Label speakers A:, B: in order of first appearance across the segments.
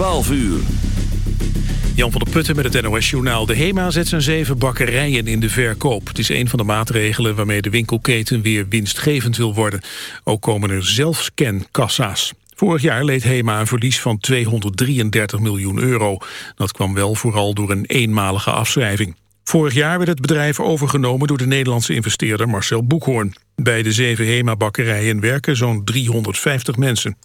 A: 12 uur.
B: Jan van der Putten met het NOS-journaal. De HEMA zet zijn zeven bakkerijen in de verkoop. Het is een van de maatregelen waarmee de winkelketen weer winstgevend wil worden. Ook komen er zelfscankassa's. Vorig jaar leed HEMA een verlies van 233 miljoen euro. Dat kwam wel vooral door een eenmalige afschrijving. Vorig jaar werd het bedrijf overgenomen door de Nederlandse investeerder Marcel Boekhoorn. Bij de zeven HEMA-bakkerijen werken zo'n 350 mensen.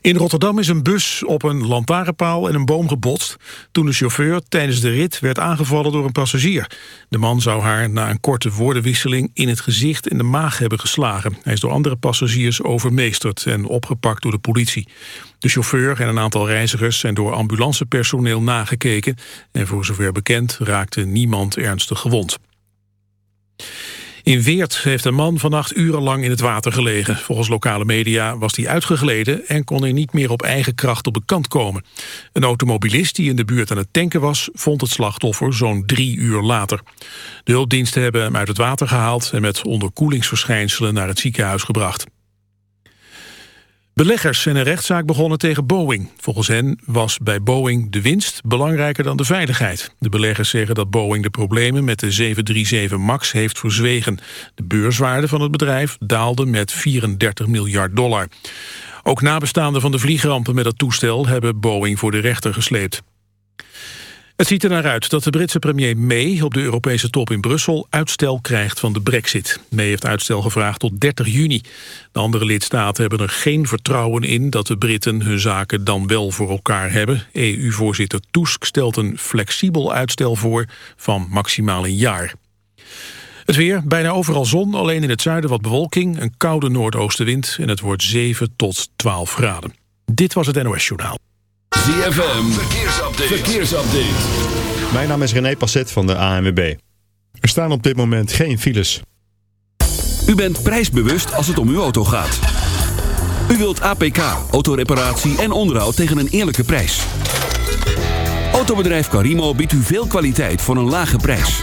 B: In Rotterdam is een bus op een lantaarnpaal en een boom gebotst... toen de chauffeur tijdens de rit werd aangevallen door een passagier. De man zou haar na een korte woordenwisseling in het gezicht en de maag hebben geslagen. Hij is door andere passagiers overmeesterd en opgepakt door de politie. De chauffeur en een aantal reizigers zijn door ambulancepersoneel nagekeken... en voor zover bekend raakte niemand ernstig gewond. In Weert heeft een man vannacht urenlang in het water gelegen. Volgens lokale media was hij uitgegleden en kon hij niet meer op eigen kracht op de kant komen. Een automobilist die in de buurt aan het tanken was, vond het slachtoffer zo'n drie uur later. De hulpdiensten hebben hem uit het water gehaald en met onderkoelingsverschijnselen naar het ziekenhuis gebracht. Beleggers zijn een rechtszaak begonnen tegen Boeing. Volgens hen was bij Boeing de winst belangrijker dan de veiligheid. De beleggers zeggen dat Boeing de problemen met de 737 MAX heeft verzwegen. De beurswaarde van het bedrijf daalde met 34 miljard dollar. Ook nabestaanden van de vliegrampen met het toestel hebben Boeing voor de rechter gesleept. Het ziet er naar uit dat de Britse premier May op de Europese top in Brussel uitstel krijgt van de brexit. May heeft uitstel gevraagd tot 30 juni. De andere lidstaten hebben er geen vertrouwen in dat de Britten hun zaken dan wel voor elkaar hebben. EU-voorzitter Tusk stelt een flexibel uitstel voor van maximaal een jaar. Het weer, bijna overal zon, alleen in het zuiden wat bewolking, een koude noordoostenwind en het wordt 7 tot 12 graden. Dit was het NOS Journaal.
A: ZFM, verkeersupdate. verkeersupdate.
C: Mijn naam is René Passet van de ANWB. Er staan op dit moment geen files.
A: U bent prijsbewust als het om uw auto gaat. U wilt APK, autoreparatie en onderhoud tegen een eerlijke prijs. Autobedrijf Carimo biedt u veel kwaliteit voor een lage prijs.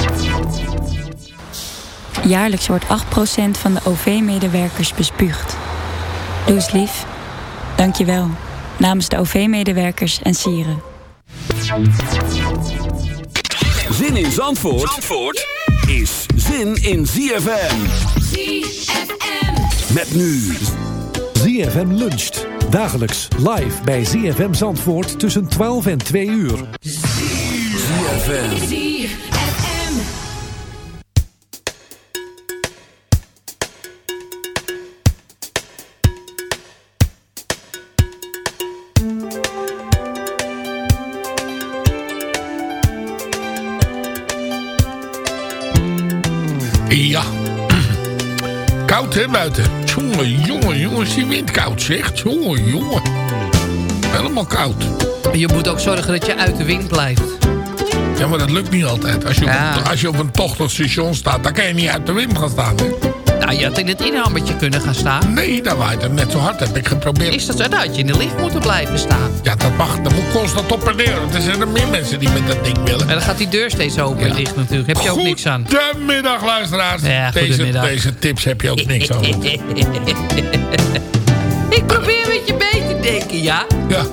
D: Jaarlijks wordt 8% van de OV-medewerkers bespuugd. Doe eens lief. Dank je wel. Namens de OV-medewerkers en sieren.
A: Zin in Zandvoort, Zandvoort is zin in ZFM.
E: ZFM.
A: Met nu
F: ZFM luncht. Dagelijks live bij ZFM Zandvoort tussen 12 en 2 uur.
G: ZFM.
H: Ja. Koud hè buiten. Jongen, jongen, jongens, die wind koud zegt. Jongen, jongen. Helemaal koud.
I: Je moet ook zorgen dat je uit de wind blijft.
H: Ja, maar dat lukt niet altijd. Als je,
I: Ja.
H: op, een, als je op een tochtig station staat, dan kan je niet uit de wind gaan staan. Hè?
I: Nou, je had in het inhammertje kunnen gaan staan.
H: Nee, dat waait het net zo hard. Heb ik geprobeerd.
I: Is dat zo? Dan had je in de lift moeten blijven staan.
H: Ja, dat mag. Dat moet constant op en neer. Want er zijn er meer mensen die met dat ding willen.
I: En dan gaat die deur steeds open en dicht natuurlijk. Heb je ook niks aan.
H: Goedemiddag, luisteraars.
I: Ja,
H: deze,
I: goedemiddag.
H: deze tips heb je ook niks aan.
I: Ik probeer met je mee te denken, ja?
H: Ja.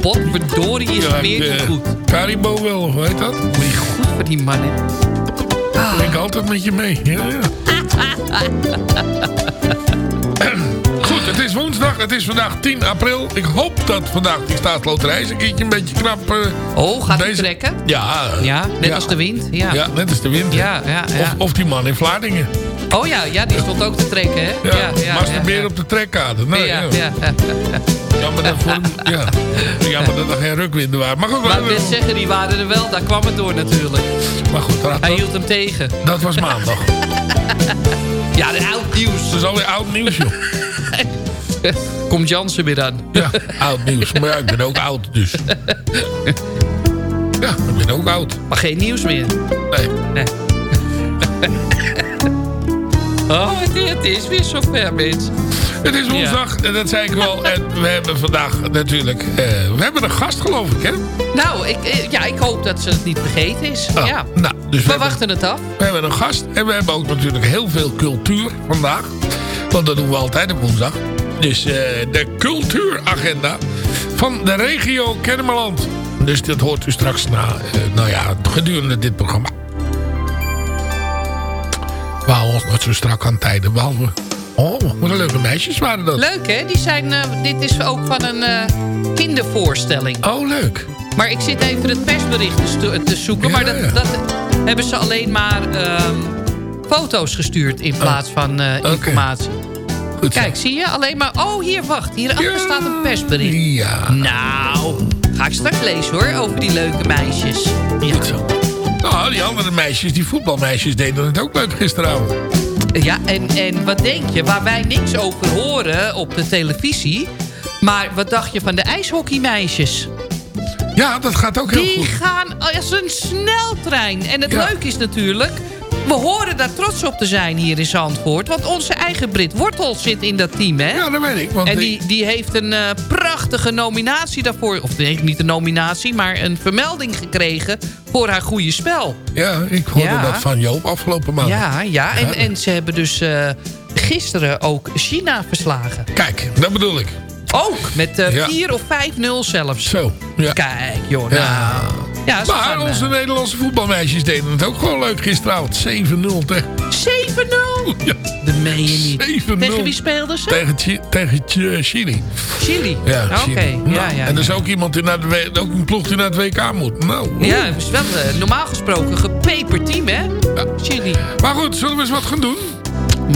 I: Potverdorie is weer niet
H: eh,
I: goed.
H: Karibo wel, weet dat?
I: Moet je goed voor die man, hè?
H: Ik altijd met je mee. Ja, ja. Goed, het is woensdag. Het is vandaag 10 april. Ik hoop dat vandaag die staatsloterij een keertje een beetje knap... eh,
I: Oh, gaat hij
H: deze-
I: trekken?
H: Ja.
I: Ja, net als de wind. Ja.
H: Ja, net als de wind.
I: Ja, ja, ja.
H: Of, of die man in Vlaardingen.
I: Oh ja, ja, die stond ook te trekken, hè?
H: Ja,
I: ja, ja,
H: masturberen
I: ja.
H: op de trekkade. Nou,
I: ja,
H: ja.
I: ja, ja.
H: Jammer, dat voor, ja. Jammer dat er geen rukwinden waren. Maar goed,
I: Maar net zeggen, die waren er wel. Daar kwam het door natuurlijk.
H: maar goed dat,
I: Hij hield hem tegen.
H: dat was maandag.
I: Ja, de oud nieuws.
H: Dat is alweer oud nieuws, joh.
I: Komt Jansen weer aan.
H: Ja, oud nieuws. Maar ja, ik ben ook oud, dus. Ja, ik ben ook oud.
I: Maar geen nieuws meer.
H: Nee.
I: Nee. Oh, het, is weer zover, mensen.
H: Het is woensdag, en dat zei ik wel. En we hebben vandaag natuurlijk... eh, we hebben een gast, geloof ik, hè?
I: Nou, ik, eh, ja, ik hoop dat ze het niet vergeten is.
H: Oh,
I: ja.
H: Nou, dus we,
I: We
H: hebben,
I: wachten het af.
H: we hebben een gast. En we hebben ook natuurlijk heel veel cultuur vandaag. Want dat doen we altijd op woensdag. Dus eh, de cultuuragenda van de regio Kennemerland. Dus dat hoort u straks na, nou ja, gedurende dit programma. We houden ons nooit zo strak aan tijden. Behalve... Oh, wat een leuke meisjes waren dat.
I: Leuk, hè? Die zijn, eh, dit is ook van een eh, kindervoorstelling.
H: Oh, leuk.
I: Maar ik zit even het persbericht te, sto- te zoeken.
H: Ja,
I: maar dat,
H: ja.
I: dat hebben ze alleen maar ehm, foto's gestuurd in plaats van eh, informatie.
H: Goed zo.
I: Kijk, zie je? Alleen maar... Oh, hier, wacht. Hierachter
H: Ja.
I: staat een persbericht.
H: Ja.
I: Nou, ga ik straks lezen hoor, over die leuke meisjes. Ja,
H: Goed zo. Nou, die andere meisjes, die voetbalmeisjes, deden het ook leuk gisteravond.
I: Ja en, en wat denk je? Waar wij niks over horen op de televisie... Maar wat dacht je van de ijshockeymeisjes?
H: Ja, dat gaat ook heel
I: Die
H: goed.
I: gaan als een sneltrein. En het
H: Ja.
I: leuke is natuurlijk... We horen daar trots op te zijn hier in Zandvoort. Want onze eigen Brit Wortel zit in dat team, hè?
H: Ja, dat weet ik. Want
I: En die, die heeft een eh, prachtige nominatie daarvoor. Of nee, niet een nominatie, maar een vermelding gekregen... voor haar goede spel.
H: Ja, ik hoorde
I: Ja.
H: dat van Joop afgelopen maand.
I: Ja, ja. En, en ze hebben dus eh, gisteren ook China verslagen.
H: Kijk, dat bedoel ik.
I: Ook, met eh
H: Ja.
I: 4 of 5-0 zelfs.
H: Zo, ja.
I: Kijk, joh.
H: Ja.
I: Nou. Ja,
H: Maar
I: gaan, eh,
H: onze Nederlandse voetbalmeisjes deden het ook gewoon leuk gisteravond. 7-0 tegen...
I: 7-0?
H: Ja,
I: Dat meen je niet.
H: 7-0.
I: Tegen wie speelden ze?
H: Tegen, Chi- tegen Chi- Chili.
I: Chili.
H: Ja,
I: Oké,
H: Chili.
I: ja,
H: Nou,
I: ja.
H: En er is ook iemand die naar de ook een ploeg die naar het WK moet. Nou,
I: Ja, het is wel eh, normaal gesproken gepeperd team, hè?
H: Ja.
I: Chili.
H: Maar goed, zullen we eens wat gaan doen?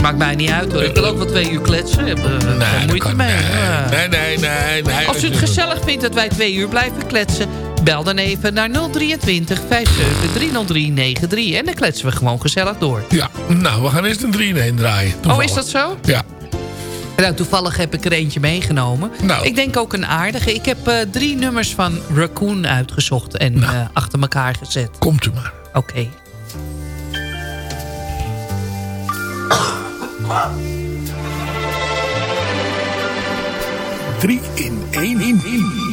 I: Maakt mij niet uit, hoor. Ik wil ook wel twee uur kletsen. Eh, geen
H: dat
I: moeite mee.
H: nee, nee, nee, nee, nee.
I: Als u het gezellig vindt dat wij twee uur blijven kletsen... bel dan even naar 023 57 303 93. En dan kletsen we gewoon gezellig door.
H: Ja, nou, we gaan eerst een 3 in 1 draaien.
I: Oh, is dat zo?
H: Ja.
I: Nou, toevallig heb ik er eentje meegenomen.
H: Nou.
I: Ik denk ook een aardige. Ik heb eh, drie nummers van Raccoon uitgezocht en
H: Nou.
I: eh, achter elkaar gezet.
H: Komt u maar.
I: Oké.
H: Drie in één in één.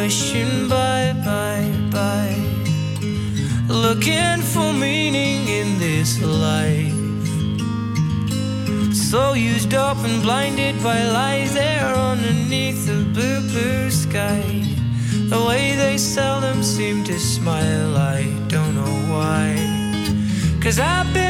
J: People rushing by, by, by, looking for meaning in this life. So used up and blinded by lies there underneath the blue, blue sky. The way they seldom seem to smile, I don't know why. Cause I've been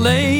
J: Alleen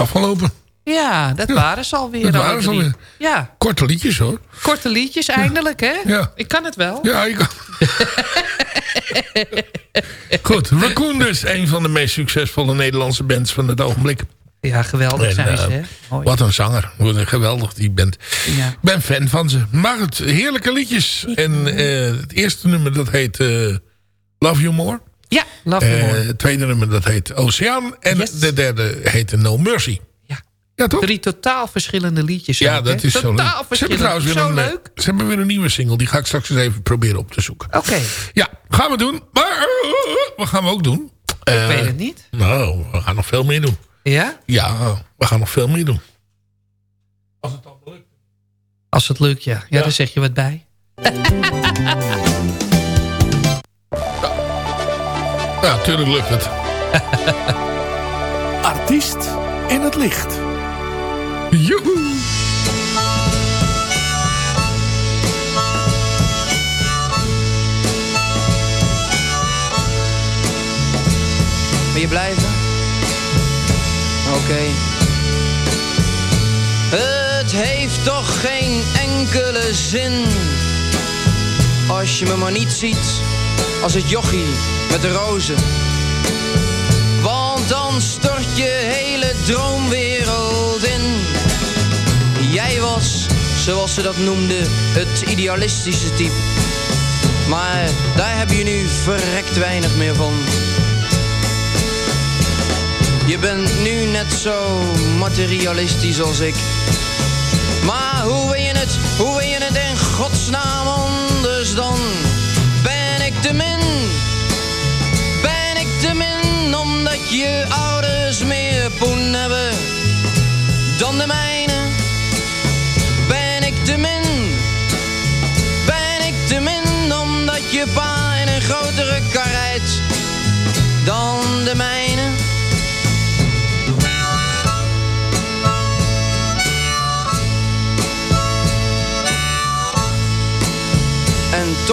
H: Afgelopen.
I: Ja, dat waren ze alweer.
H: Dat waren ze alweer.
I: Ja,
H: Korte liedjes hoor.
I: korte liedjes eindelijk, hè?
H: Ja.
I: Ik kan het wel.
H: Ja, ik Goed, Raccoon dus. Een van de meest succesvolle Nederlandse bands van het ogenblik.
I: Ja, geweldig
H: En,
I: zijn ze,
H: eh?
I: Mooi.
H: Wat een zanger. Wat een geweldig die band.
I: Ja.
H: Ik ben fan van ze. Maar het heerlijke liedjes. En eh, het eerste nummer dat heet eh, Love You More.
I: Ja, Love More.
H: het tweede nummer dat heet Oceaan. En de derde heette No Mercy.
I: Ja.
H: Ja, toch?
I: Drie totaal verschillende liedjes.
H: Ja,
I: ook,
H: dat
I: hè?
H: is zo leuk.
I: Totaal
H: Ze hebben trouwens weer
I: Zo
H: een, eh,
I: leuk.
H: Ze hebben weer een nieuwe single. Die ga ik straks eens even proberen op te zoeken.
I: Oké,
H: Ja, gaan we doen. Maar eh, wat gaan we ook doen?
I: ik weet het niet.
H: Nou, we gaan nog veel meer doen.
I: Ja?
H: Ja, we gaan nog veel meer doen.
I: Als het lukt, ja. Ja, daar zeg je wat bij.
H: Ja, tuurlijk lukt het.
F: Artiest in het licht.
H: Joehoe!
G: Wil je blijven? Oké. oké. Het heeft toch geen enkele zin als je me maar niet ziet als het jochie met de rozen. Want dan stort je hele droomwereld in. Jij was, zoals ze dat noemden, het idealistische type. Maar daar heb je nu verrekt weinig meer van. Je bent nu net zo materialistisch als ik. Maar hoe wil je het, hoe wil je het in godsnaam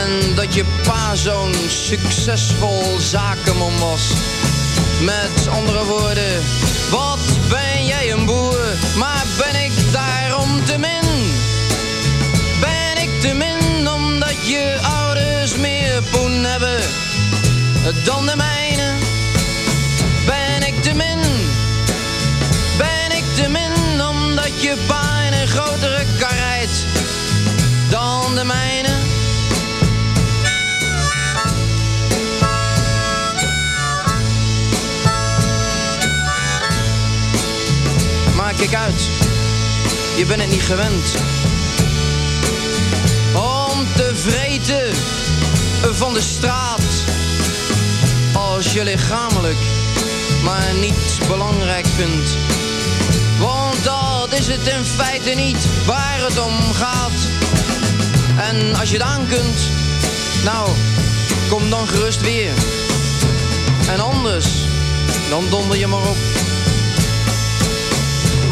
G: En dat je pa zo'n succesvol zakenman was. Met andere woorden, wat ben jij een boer, maar ben ik daarom te min? Ben ik te min omdat je ouders meer poen hebben dan de mijne? Kijk uit, je bent het niet gewend. Om te vreten van de straat. Als je lichamelijk maar niet belangrijk vindt. Want dat is het in feite niet waar het om gaat. En als je het aan kunt, nou, kom dan gerust weer. En anders, dan donder je maar op.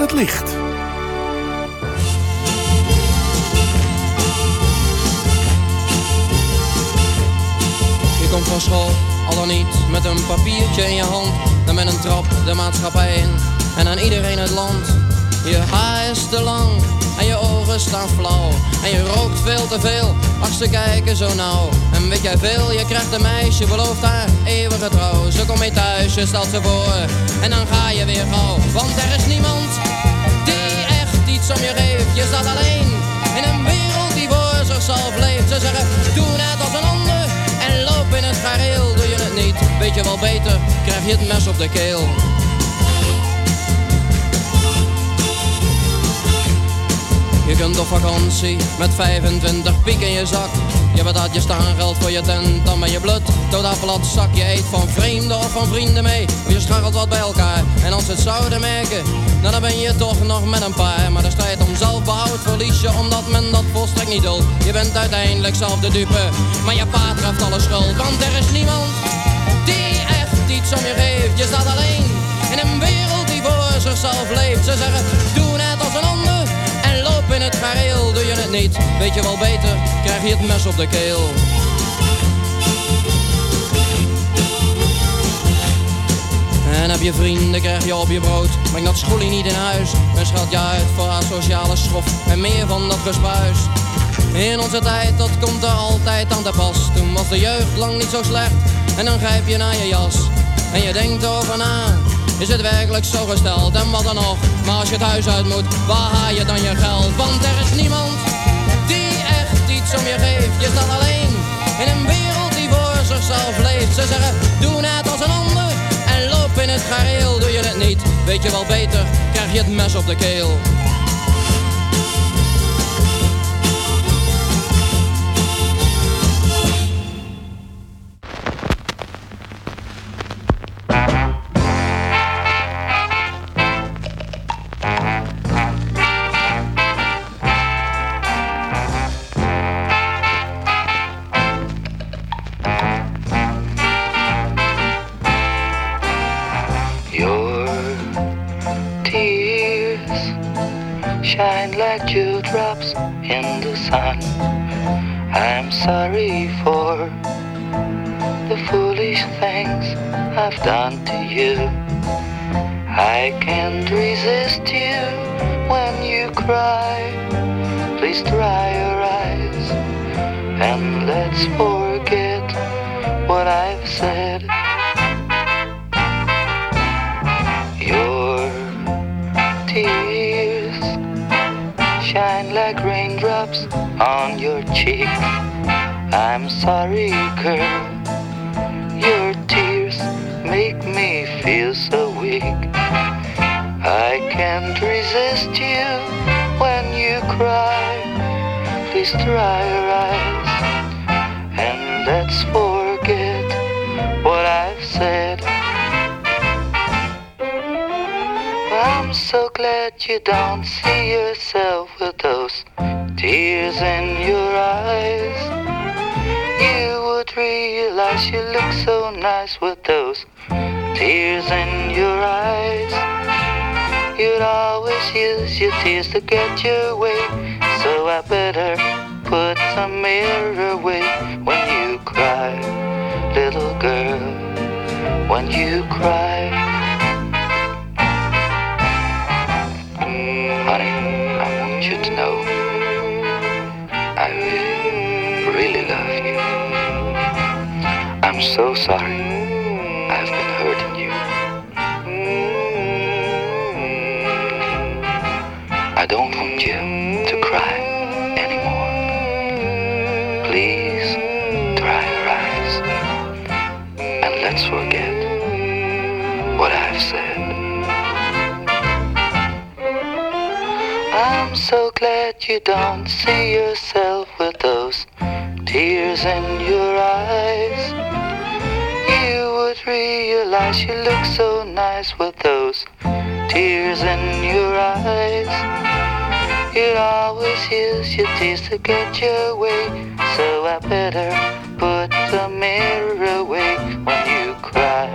H: het licht.
G: Je komt van school, al dan niet met een papiertje in je hand. Dan met een trap de maatschappij in en aan iedereen het land. Je haar is te lang en je ogen staan flauw. En je rookt veel te veel, ach ze kijken zo nauw. En weet jij veel, je krijgt een meisje, belooft haar eeuwige trouw. Ze komt mee thuis, je stelt ze voor en dan ga je weer gauw. Want er is niemand echt iets om je. Je staat alleen in een wereld die voor zichzelf leeft. Ze zeggen, doe net als een ander en loop in het gareel. Doe je het niet, weet je wel beter, krijg je het mes op de keel. Je kunt op vakantie met 25 piek in je zak. Je betaalt je staangeld voor je tent, dan ben je blut. Totaal plat zak, je eet van vreemden of van vrienden mee. Of je scharrelt wat bij elkaar. En als het zouden merken, nou dan ben je toch nog met een paar. Maar de strijd om zelfbehoud verlies je, omdat men dat volstrekt niet duldt. Je bent uiteindelijk zelf de dupe, maar je pa treft alle schuld. Want er is niemand die echt iets om je geeft. Je staat alleen in een wereld die voor zichzelf leeft. Ze zeggen, doe net als een in het gareel. Doe je het niet, weet je wel beter, krijg je het mes op de keel. En heb je vrienden, krijg je op je brood. Breng dat schoelie niet in huis. En schat je uit voor haar sociale schrof. En meer van dat gespuis. In onze tijd, dat komt er altijd aan te pas. Toen was de jeugd lang niet zo slecht. En dan grijp je naar je jas. En je denkt over na. Is het werkelijk zo gesteld? En wat dan nog? Maar als je het huis uit moet, waar haal je dan je geld? Want er is niemand die echt iets om je geeft. Je staat alleen in een wereld die voor zichzelf leeft. Ze zeggen, doe net als een ander en loop in het gareel. Doe je het niet, weet je wel beter, krijg je het mes op de keel.
K: Dry your eyes and let's forget what I've said. Your tears shine like raindrops on your cheek. I'm sorry, girl. Your tears make me feel so weak. I can't resist you when you cry. Please dry your eyes and let's forget what I've said. I'm so glad you don't see yourself with those tears in your eyes. You would realize you look so nice with those tears in your eyes. You'd always use your tears to get your way, so I better put some mirror away when you cry, little girl, when you cry. Mm, honey, I want you to know I really, really love you. I'm so sorry let's forget what I've said. I'm so glad you don't see yourself with those tears in your eyes. You would realize you look so nice with those tears in your eyes. You'd always use your tears to get your way, so I better put the mirror away when you cry,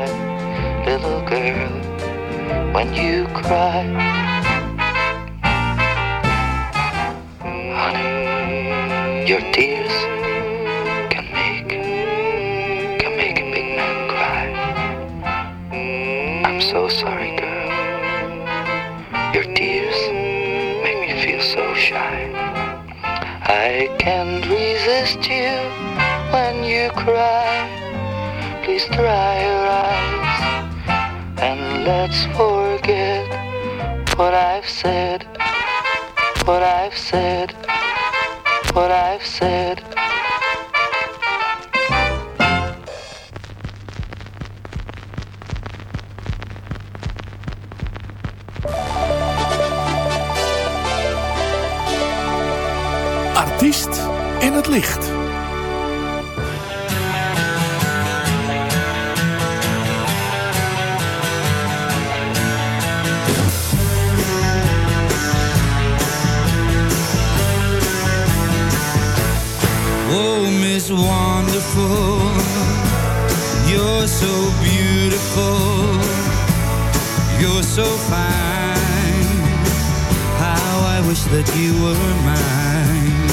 K: little girl, when you cry. Honey, your tears can make can make a big man cry. I'm so sorry, girl. Your tears make me feel so shy. I can't resist you when you cry. Please dry your eyes and let's forget what I've said. What I've said. What I've said.
L: Artiest in het licht.
M: Miss Wonderful, you're so beautiful, you're so fine. How I wish that you were mine.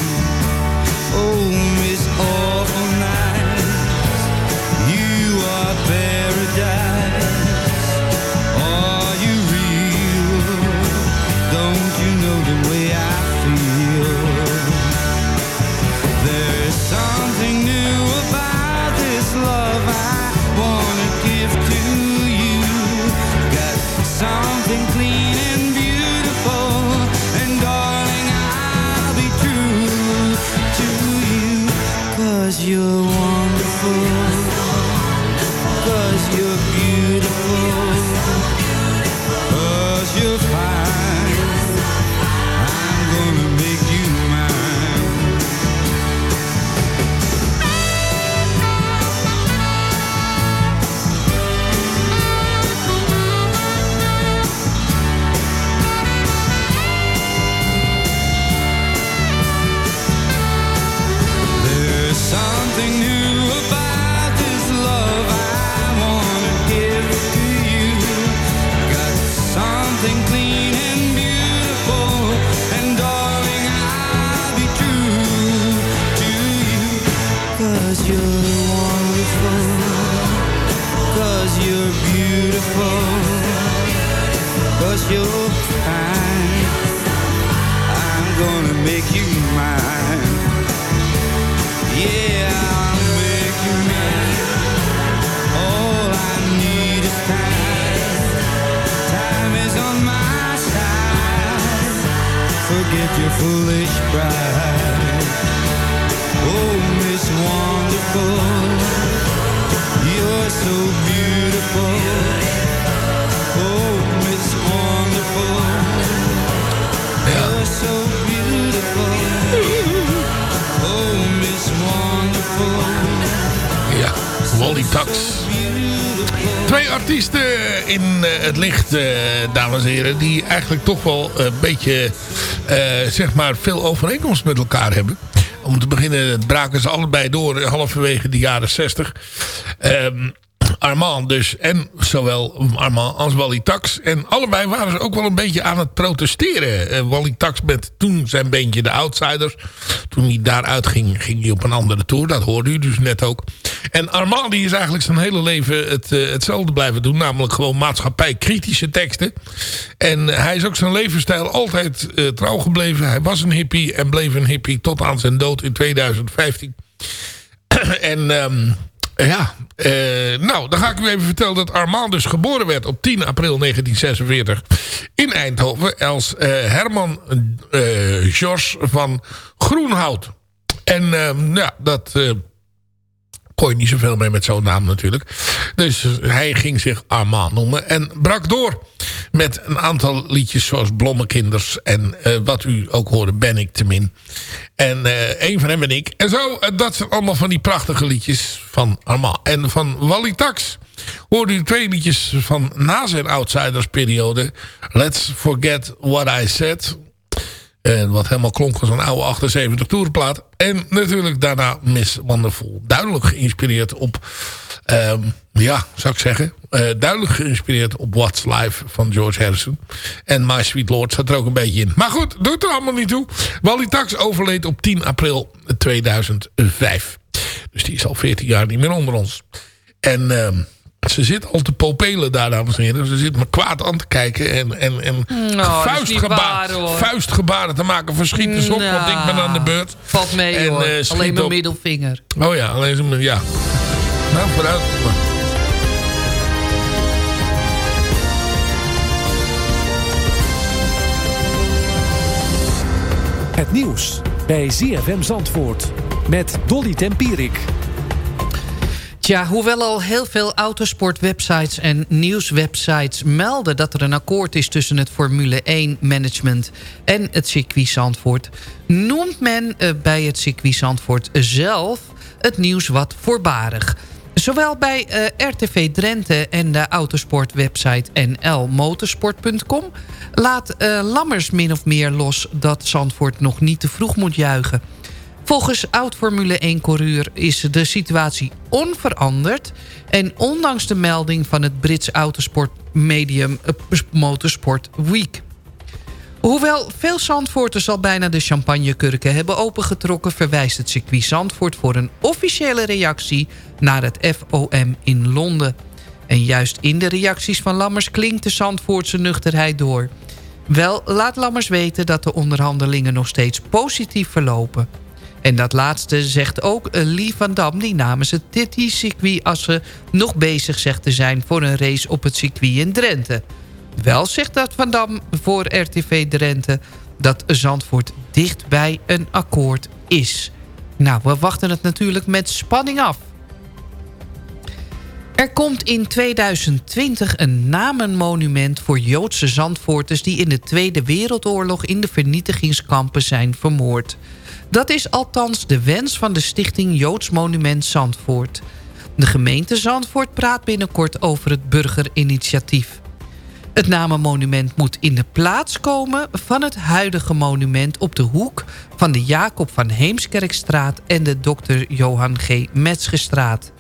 H: Wally Tax. Twee artiesten in eh, het licht, eh, dames en heren... die eigenlijk toch wel een beetje, eh, zeg maar, veel overeenkomst met elkaar hebben. Om te beginnen braken ze allebei door halverwege de jaren 60. Ehm Armand dus. En zowel Armand als Wally Tax. En allebei waren ze ook wel een beetje aan het protesteren. Wally Tax met toen zijn beentje de Outsiders. Toen hij daaruit ging, ging hij op een andere tour. Dat hoorde u dus net ook. En Armand die is eigenlijk zijn hele leven het, eh, hetzelfde blijven doen. Namelijk gewoon maatschappij-kritische teksten. En hij is ook zijn levensstijl altijd eh, trouw gebleven. Hij was een hippie en bleef een hippie tot aan zijn dood in 2015. en... ehm, ja, eh, nou, dan ga ik u even vertellen dat Armand dus geboren werd op 10 april 1946 in Eindhoven als eh, Herman eh George van Groenhout. En ehm, ja, dat kon niet zoveel mee met zo'n naam natuurlijk. Dus hij ging zich Armand noemen en brak door met een aantal liedjes zoals Blommekinders en eh, wat u ook hoorde, Ben ik te min. En eh een van hem ben ik. En zo, eh, dat zijn allemaal van die prachtige liedjes van Armand. En van Wally Tax hoorde u twee liedjes van na zijn Outsiders-periode. Let's Forget What I Said. En wat helemaal klonk als een oude 78 toerenplaat. En natuurlijk daarna Miss Wonderful. Duidelijk geïnspireerd op... ehm, ja, zou ik zeggen. eh, duidelijk geïnspireerd op What's Life van George Harrison. En My Sweet Lord zat er ook een beetje in. Maar goed, doet er allemaal niet toe. Wally Tax overleed op 10 april 2005. Dus die is al 14 jaar niet meer onder ons. En... ehm, ze zit al te popelen daar, dames en heren. Ze zit me kwaad aan te kijken. En, en, en
I: Nou, waar,
H: vuistgebaren te maken. Verschiet eens op, want ik ben aan de beurt.
I: Valt mee
H: En,
I: hoor.
H: eh,
I: Alleen mijn
H: op.
I: middelvinger.
H: Oh ja, alleen zo, ja. Nou, vooruit.
F: Het nieuws bij ZFM Zandvoort met Dolly Tempierik.
I: Tja, hoewel al heel veel autosportwebsites en nieuwswebsites melden... dat er een akkoord is tussen het Formule 1 management en het circuit Zandvoort... noemt men eh, bij het circuit Zandvoort zelf het nieuws wat voorbarig. Zowel bij eh, RTV Drenthe en de autosportwebsite nlmotorsport.com... laat eh, Lammers min of meer los dat Zandvoort nog niet te vroeg moet juichen... Volgens oud-Formule 1-coureur is de situatie onveranderd... en ondanks de melding van het Brits autosportmedium eh, Motorsport Week. Hoewel veel Zandvoorters al bijna de champagnekurken hebben opengetrokken... verwijst het circuit Zandvoort voor een officiële reactie naar het FOM in Londen. En juist in de reacties van Lammers klinkt de Zandvoortse nuchterheid door... Wel, laat Lammers weten dat de onderhandelingen nog steeds positief verlopen. En dat laatste zegt ook Lee van Dam... die namens het TT-circuit Assen nog bezig zegt te zijn... voor een race op het circuit in Drenthe. Wel zegt dat Van Dam voor RTV Drenthe... dat Zandvoort dicht bij een akkoord is. Nou, we wachten het natuurlijk met spanning af. Er komt in 2020 een namenmonument voor Joodse Zandvoorters... die in de Tweede Wereldoorlog in de vernietigingskampen zijn vermoord. Dat is althans de wens van de stichting Joods Monument Zandvoort. De gemeente Zandvoort praat binnenkort over het burgerinitiatief. Het namenmonument moet in de plaats komen van het huidige monument... op de hoek van de Jacob van Heemskerkstraat en de Dr. Johan G. Metzgerstraat.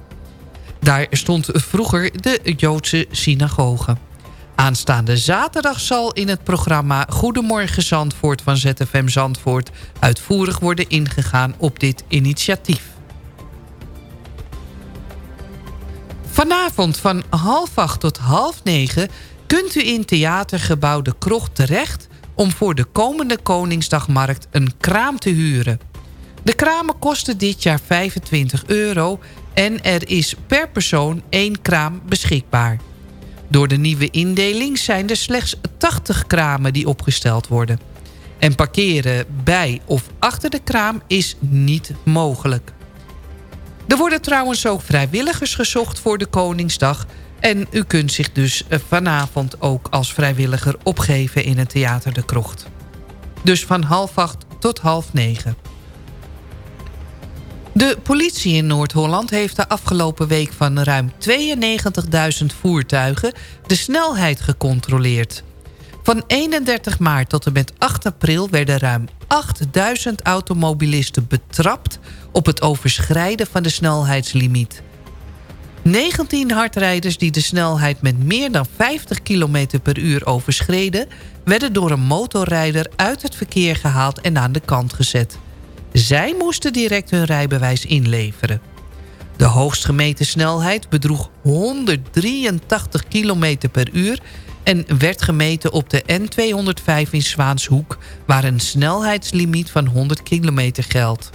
I: Daar stond vroeger de Joodse synagoge. Aanstaande zaterdag zal in het programma Goedemorgen Zandvoort van ZFM Zandvoort... uitvoerig worden ingegaan op dit initiatief. Vanavond van half acht tot half negen kunt u in theatergebouw De Krocht terecht... om voor de komende Koningsdagmarkt een kraam te huren. De kramen kosten dit jaar 25 euro... en er is per persoon één kraam beschikbaar. Door de nieuwe indeling zijn er slechts 80 kramen die opgesteld worden. En parkeren bij of achter de kraam is niet mogelijk. Er worden trouwens ook vrijwilligers gezocht voor de Koningsdag... en u kunt zich dus eh, vanavond ook als vrijwilliger opgeven in het Theater de Krocht. Dus van half acht tot half negen. De politie in Noord-Holland heeft de afgelopen week van ruim 92.000 voertuigen de snelheid gecontroleerd. Van 31 maart tot en met 8 april werden ruim 8.000 automobilisten betrapt op het overschrijden van de snelheidslimiet. 19 hardrijders die de snelheid met meer dan 50 km per uur overschreden... werden door een motorrijder uit het verkeer gehaald en aan de kant gezet. Zij moesten direct hun rijbewijs inleveren. De hoogst gemeten snelheid bedroeg 183 km per uur... en werd gemeten op de N205 in Zwaanshoek... waar een snelheidslimiet van 100 km geldt.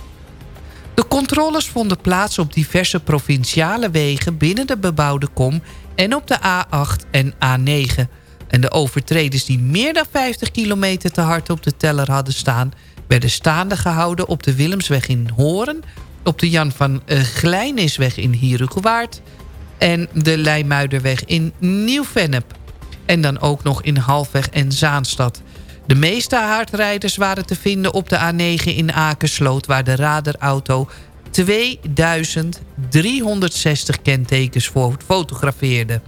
I: De controles vonden plaats op diverse provinciale wegen... binnen de bebouwde kom en op de A8 en A9... En de overtreders die meer dan 50 kilometer te hard op de teller hadden staan werden staande gehouden op de Willemsweg in Hoorn... op de Jan van uh, Glijnisweg in Hierugewaard... en de Leimuiderweg in Nieuw-Vennep. En dan ook nog in Halfweg en Zaanstad. De meeste hardrijders waren te vinden op de A9 in Akersloot... waar de radarauto 2360 kentekens fotografeerde.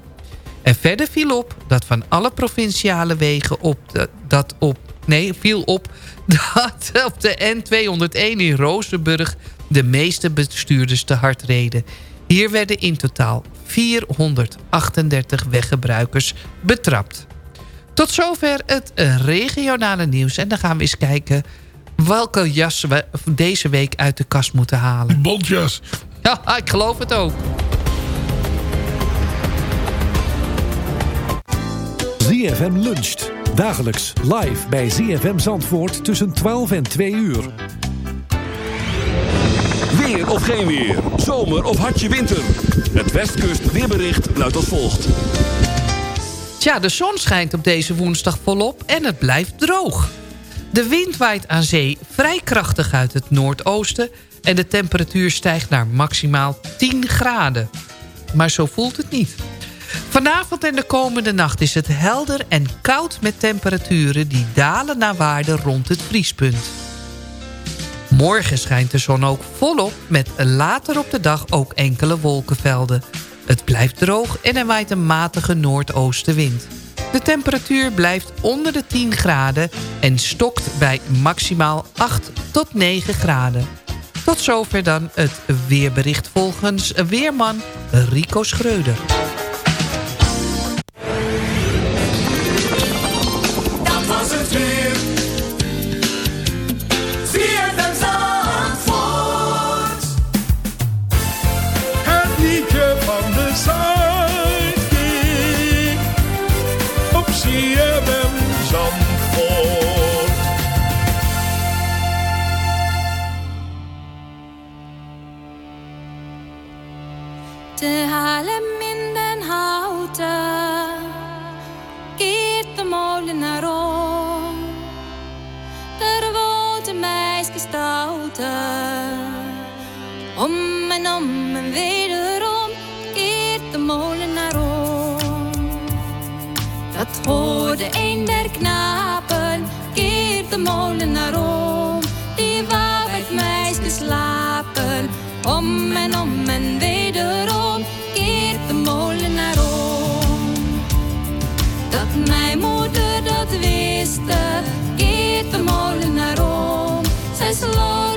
I: En verder viel op dat van alle provinciale wegen op de, dat op nee, viel op dat op de N201 in Rozenburg de meeste bestuurders te hard reden. Hier werden in totaal 438 weggebruikers betrapt. Tot zover het regionale nieuws. En dan gaan we eens kijken welke jas we deze week uit de kast moeten halen.
H: Bontjas.
I: Ja, ik geloof het ook.
F: ZFM luncht. Dagelijks live bij ZFM Zandvoort tussen 12 en 2 uur.
A: Weer of geen weer. Zomer of hartje winter. Het Westkust weerbericht luidt als volgt.
I: Tja, de zon schijnt op deze woensdag volop en het blijft droog. De wind waait aan zee vrij krachtig uit het noordoosten... en de temperatuur stijgt naar maximaal 10 graden. Maar zo voelt het niet. Vanavond en de komende nacht is het helder en koud met temperaturen... die dalen naar waarde rond het vriespunt. Morgen schijnt de zon ook volop met later op de dag ook enkele wolkenvelden. Het blijft droog en er waait een matige noordoostenwind. De temperatuur blijft onder de 10 graden en stokt bij maximaal 8 tot 9 graden. Tot zover dan het weerbericht volgens weerman Rico Schreuder.
L: Om en om en wederom keert de molenaar om. Dat hoorde een der knapen, keert de molenaar om. Die wou het meisje slapen. Om en om en wederom keert de molenaar om. Dat mijn moeder dat wist, keert de molenaar om. Zij sloot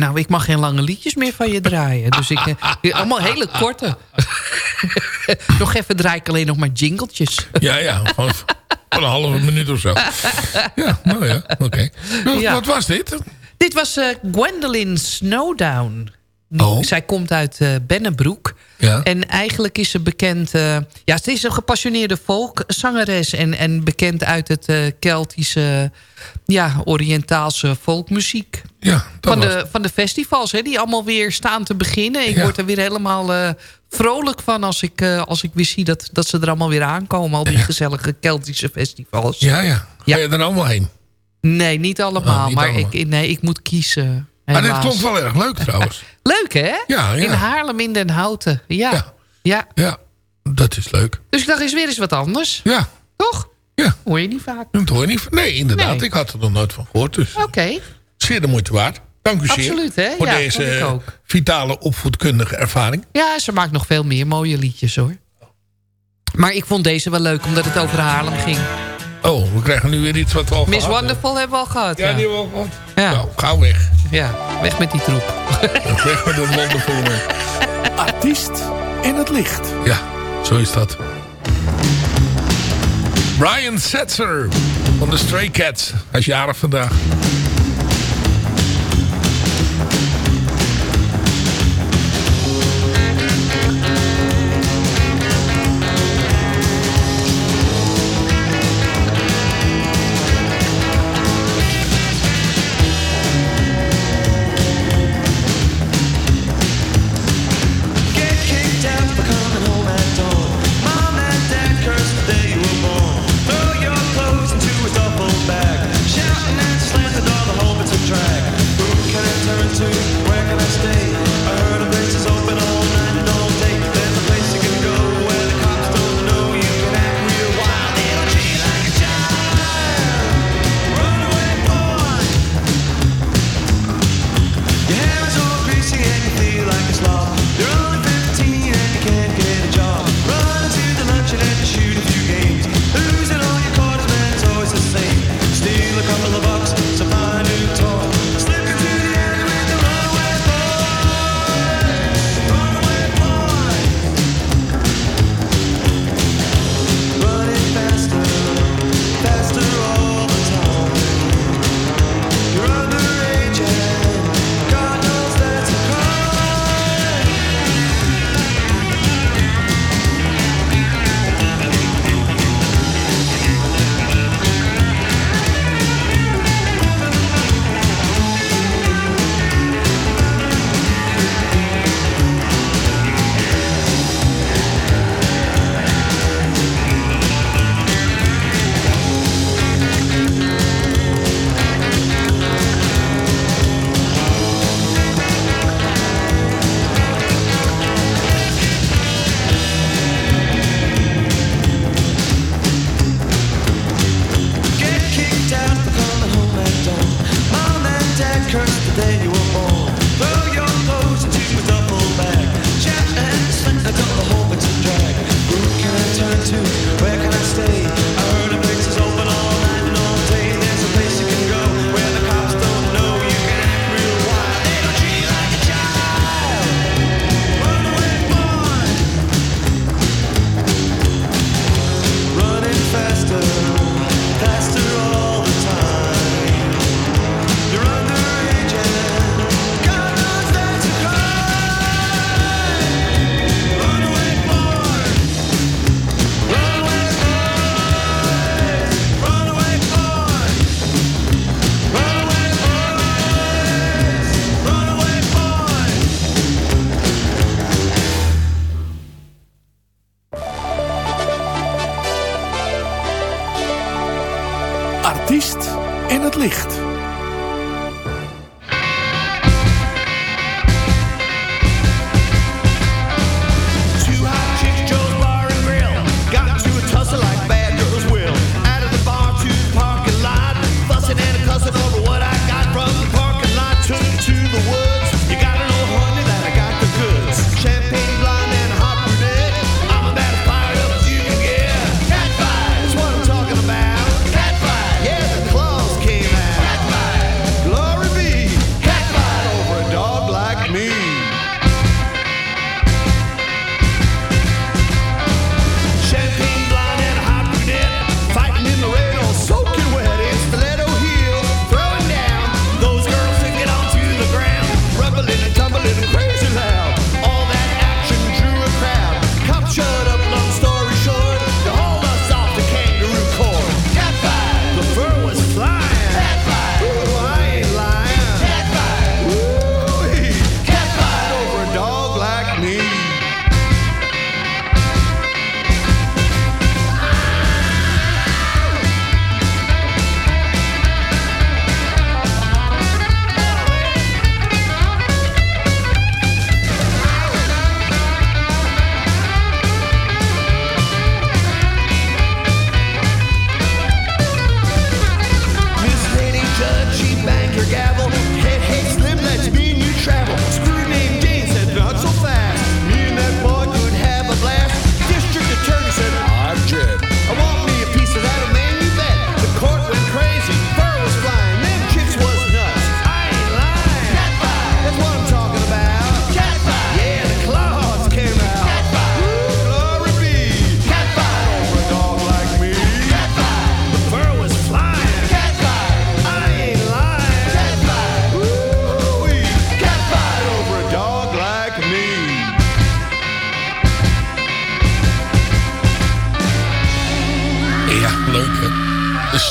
I: nou, ik mag geen lange liedjes meer van je draaien. Dus ik, eh, allemaal hele korte. nog even draai ik alleen nog maar jingeltjes.
H: Ja, ja. Van, van een halve minuut of zo. Ja, nou ja, oké. Wat-
I: Ja.
H: Wat was dit?
I: Dit was eh Gwendolyn Snowdown.
H: Oh.
I: Zij komt uit eh Bennebroek.
H: Ja.
I: En eigenlijk is ze bekend... eh, ja, ze is een gepassioneerde folkzangeres... en, en bekend uit het eh, Keltische, ja, Oriëntaalse folkmuziek.
H: Ja,
I: Van de, van de festivals, hè, die allemaal weer staan te beginnen. Ik
H: Ja.
I: word er weer helemaal vrolijk van als ik, als ik weer zie dat, dat ze er allemaal weer aankomen. Al die gezellige Keltische festivals.
H: Ja, ja. Ga je er allemaal heen?
I: Nee, niet allemaal.
H: Oh, niet
I: maar
H: allemaal.
I: Ik, nee, ik moet kiezen.
H: Maar dit klonk wel erg leuk trouwens.
I: Leuk, hè?
H: Ja, ja.
I: In Haarlem in Den Houten. Ja. ja.
H: Ja, dat is leuk.
I: Dus ik dacht, is weer eens wat anders.
H: Ja.
I: Toch?
H: Ja.
I: Hoor je niet vaak.
H: Dat hoor je niet. Nee, inderdaad.
I: Nee.
H: Ik had er nog nooit van gehoord. Dus
I: Oké.
H: zeer de moeite waard. Dank u zeer.
I: Absoluut, hè?
H: Voor
I: Ja,
H: deze vitale opvoedkundige ervaring.
I: Ja, ze maakt nog veel meer mooie liedjes, hoor. Maar ik vond deze wel leuk, omdat het over Haarlem ging.
H: Oh, we krijgen nu weer iets wat we al
I: Miss Wonderful hebben we al gehad.
H: Ja,
I: Ja,
H: die hebben we al gehad.
I: Ja.
H: Nou, gauw weg.
I: Ja, weg met die troep.
H: Weg met het wonderful.
F: Artiest in het licht.
H: Ja, zo is dat. Brian Setzer van de Stray Cats. Hij is jarig vandaag.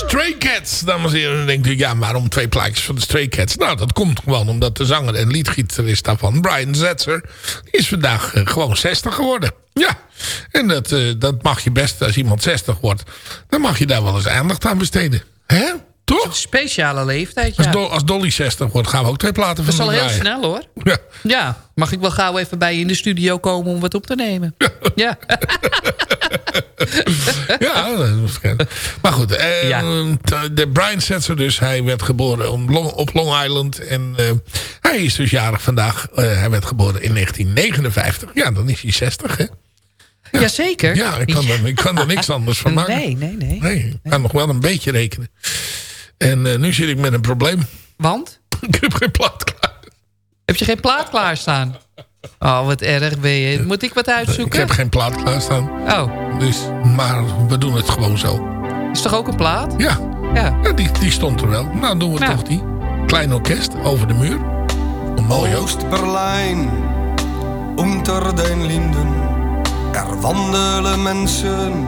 H: Stray Cats, dames en heren. Dan denkt u, ja, waarom twee plaatjes van de Stray Cats? Nou, dat komt gewoon omdat de zanger en liedgitarist daarvan, Brian Zetzer, is vandaag eh, gewoon 60 geworden. Ja, en dat, eh, dat mag je best als iemand 60 wordt. Dan mag je daar wel eens aandacht aan besteden. Hè? Toch?
I: Speciale leeftijd,
H: Als,
I: ja.
H: Als Dolly 60 wordt, gaan we ook twee platen
I: Dat
H: van
I: is al heel snel hoor.
H: Ja.
I: Ja, mag ik wel gauw even bij je in de studio komen om wat op te nemen? Ja.
H: Ja, dat is waarschijnlijk. Maar goed, eh, de Brian Setzer dus. Hij werd geboren op Long, Island. En eh, hij is dus jarig vandaag. Eh, hij werd geboren in 1959. Ja, dan is hij 60, hè?
I: Jazeker.
H: Ja, ik kan, Er, ik kan er niks anders van maken.
I: Nee, nee, nee.
H: Nee, ik kan nog wel een beetje rekenen. En eh, nu zit ik met een probleem.
I: Want?
H: ik heb geen plaat klaar.
I: Heb je geen plaat klaarstaan? Oh, wat erg ben je. Moet ik wat
H: Ik
I: uitzoeken?
H: heb geen plaat klaarstaan.
I: Oh,
H: Dus, maar we doen het gewoon zo.
I: is toch ook een plaat?
H: Ja,
I: Ja.
H: ja die, die stond er wel. Nou, doen we
I: Nou.
H: toch die. Klein orkest, over de muur. Een mooi ook.
N: Oost-Berlijn, unter den Linden. Er wandelen mensen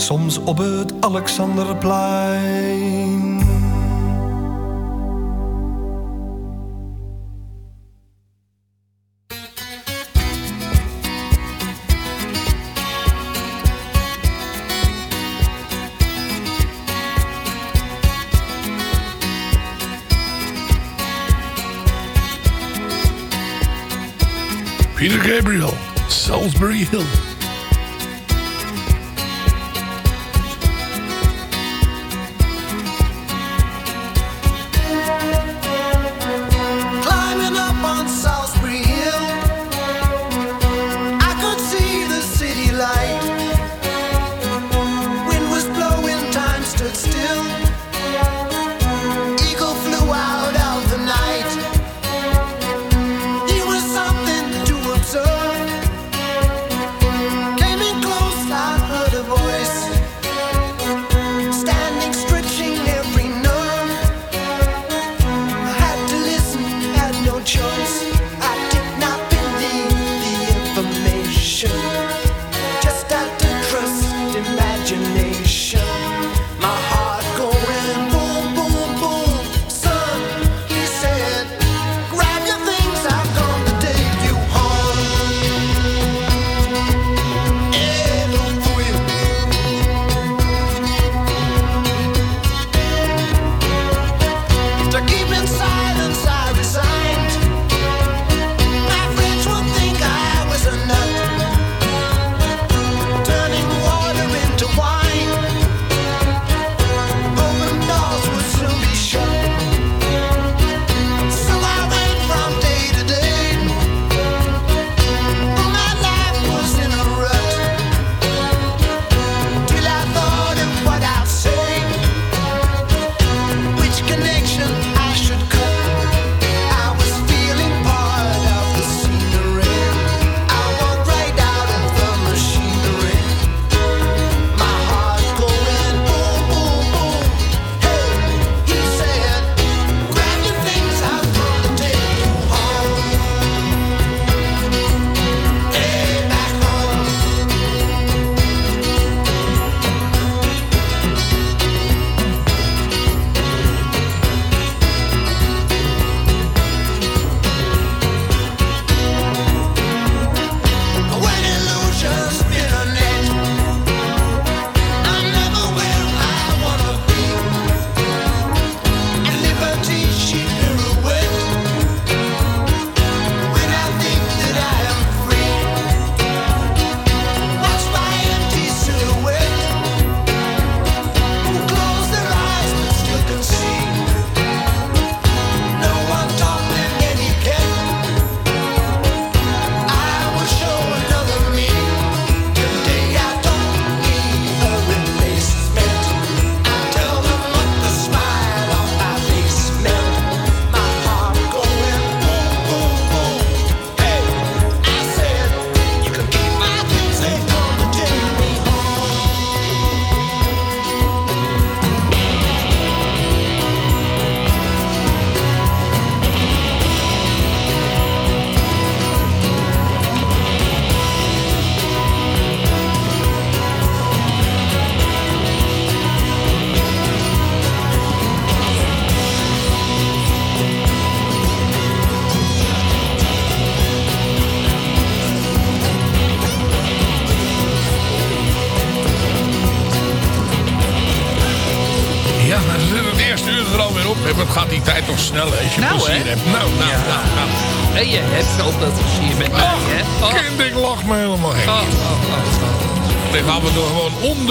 N: soms op het Alexanderplein.
H: Peter Gabriel, Salisbury Hill.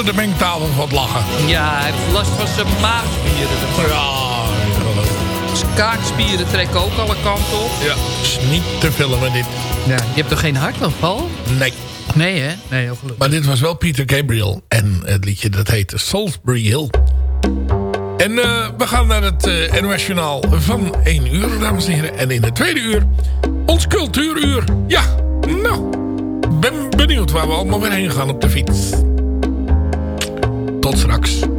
H: De mengtafel van het lachen.
I: Ja, hij heeft last van zijn maagspieren.
H: Ja,
I: Zijn kaakspieren trekken ook alle kanten op.
H: ja, is niet te filmen dit.
I: Ja, je hebt toch geen hartaanval?
H: Nee.
I: Nee, hè? Nee, heel gelukkig.
H: Maar dit was wel Peter Gabriel. En het liedje dat heette Salisbury Hill. En eh, we gaan naar het eh NOS Journaal van 1 uur, dames en heren. En in het tweede uur, ons cultuuruur. Ja, nou, ben benieuwd waar we allemaal weer heen gaan op de fiets. Tot straks.